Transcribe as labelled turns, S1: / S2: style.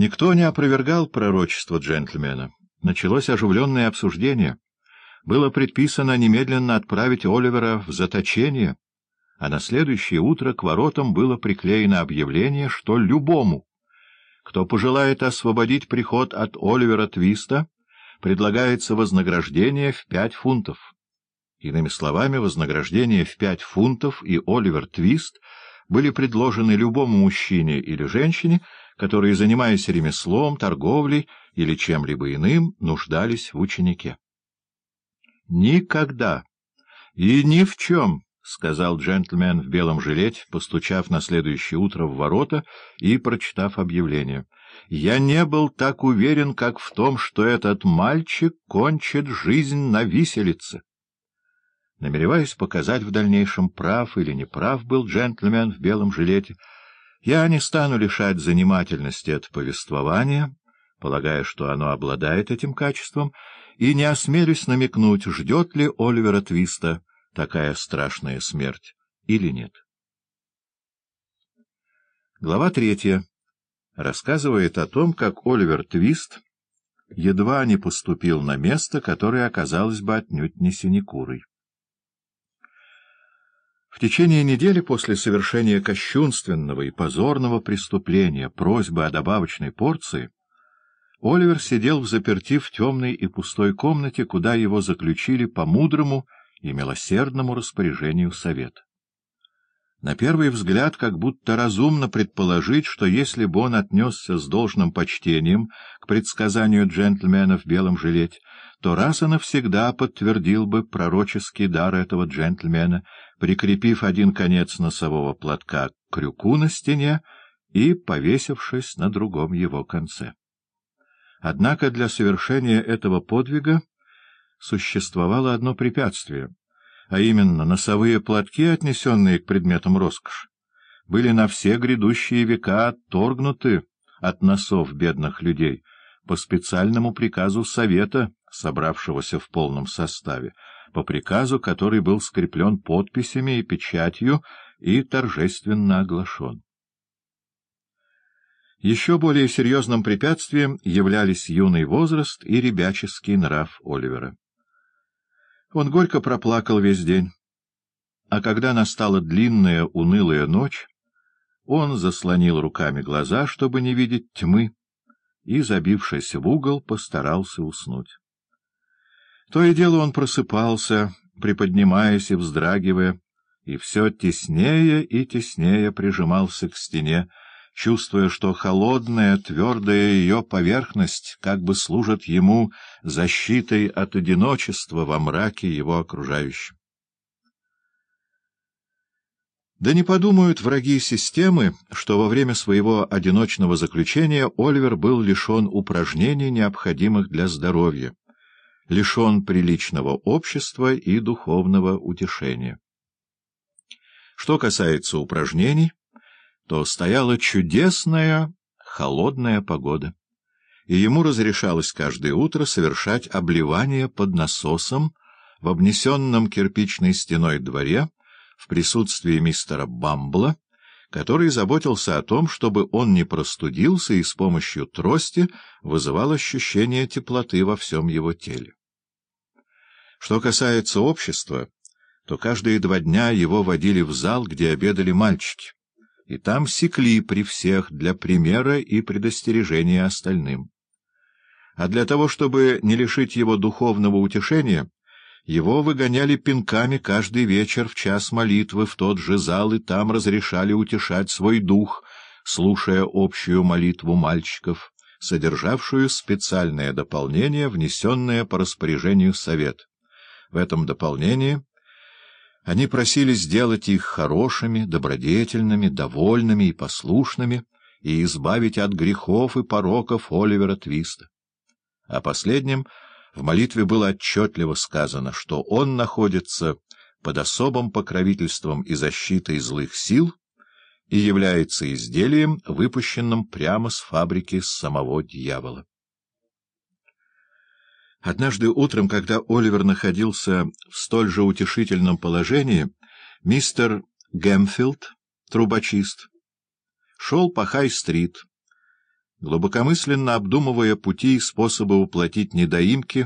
S1: Никто не опровергал пророчество джентльмена. Началось оживленное обсуждение. Было предписано немедленно отправить Оливера в заточение, а на следующее утро к воротам было приклеено объявление, что любому, кто пожелает освободить приход от Оливера Твиста, предлагается вознаграждение в пять фунтов. Иными словами, вознаграждение в пять фунтов и Оливер Твист были предложены любому мужчине или женщине, которые, занимаясь ремеслом, торговлей или чем-либо иным, нуждались в ученике. «Никогда и ни в чем», — сказал джентльмен в белом жилете, постучав на следующее утро в ворота и прочитав объявление. «Я не был так уверен, как в том, что этот мальчик кончит жизнь на виселице». Намереваясь показать в дальнейшем, прав или неправ был джентльмен в белом жилете, — я не стану лишать занимательности это повествование, полагая, что оно обладает этим качеством, и не осмелюсь намекнуть, ждет ли Оливера Твиста такая страшная смерть или нет. Глава третья рассказывает о том, как Оливер Твист едва не поступил на место, которое оказалось бы отнюдь не синекурой. В течение недели после совершения кощунственного и позорного преступления просьбы о добавочной порции Оливер сидел в заперти в темной и пустой комнате, куда его заключили по мудрому и милосердному распоряжению совета. На первый взгляд, как будто разумно предположить, что если бы он отнесся с должным почтением к предсказанию джентльмена в белом жилете, то раз и навсегда подтвердил бы пророческий дар этого джентльмена, прикрепив один конец носового платка к крюку на стене и повесившись на другом его конце. Однако для совершения этого подвига существовало одно препятствие — а именно носовые платки, отнесенные к предметам роскоши, были на все грядущие века отторгнуты от носов бедных людей по специальному приказу Совета, собравшегося в полном составе, по приказу, который был скреплен подписями и печатью и торжественно оглашен. Еще более серьезным препятствием являлись юный возраст и ребяческий нрав Оливера. Он горько проплакал весь день. А когда настала длинная, унылая ночь, он заслонил руками глаза, чтобы не видеть тьмы, и, забившись в угол, постарался уснуть. То и дело он просыпался, приподнимаясь и вздрагивая, и все теснее и теснее прижимался к стене, чувствуя, что холодная, твердая ее поверхность как бы служит ему защитой от одиночества во мраке его окружающем. Да не подумают враги системы, что во время своего одиночного заключения Оливер был лишен упражнений, необходимых для здоровья, лишен приличного общества и духовного утешения. Что касается упражнений, то стояла чудесная холодная погода, и ему разрешалось каждое утро совершать обливание под насосом в обнесенном кирпичной стеной дворе в присутствии мистера Бамбла, который заботился о том, чтобы он не простудился и с помощью трости вызывал ощущение теплоты во всем его теле. Что касается общества, то каждые два дня его водили в зал, где обедали мальчики и там секли при всех для примера и предостережения остальным. А для того, чтобы не лишить его духовного утешения, его выгоняли пинками каждый вечер в час молитвы в тот же зал, и там разрешали утешать свой дух, слушая общую молитву мальчиков, содержавшую специальное дополнение, внесенное по распоряжению совет. В этом дополнении они просили сделать их хорошими, добродетельными, довольными и послушными и избавить от грехов и пороков Оливера Твиста. О последнем в молитве было отчетливо сказано, что он находится под особым покровительством и защитой злых сил и является изделием, выпущенным прямо с фабрики самого дьявола. Однажды утром, когда Оливер находился в столь же утешительном положении, мистер Гэмфилд, трубочист, шел по Хай-стрит, Глубокомысленно обдумывая пути и способы уплатить недоимки,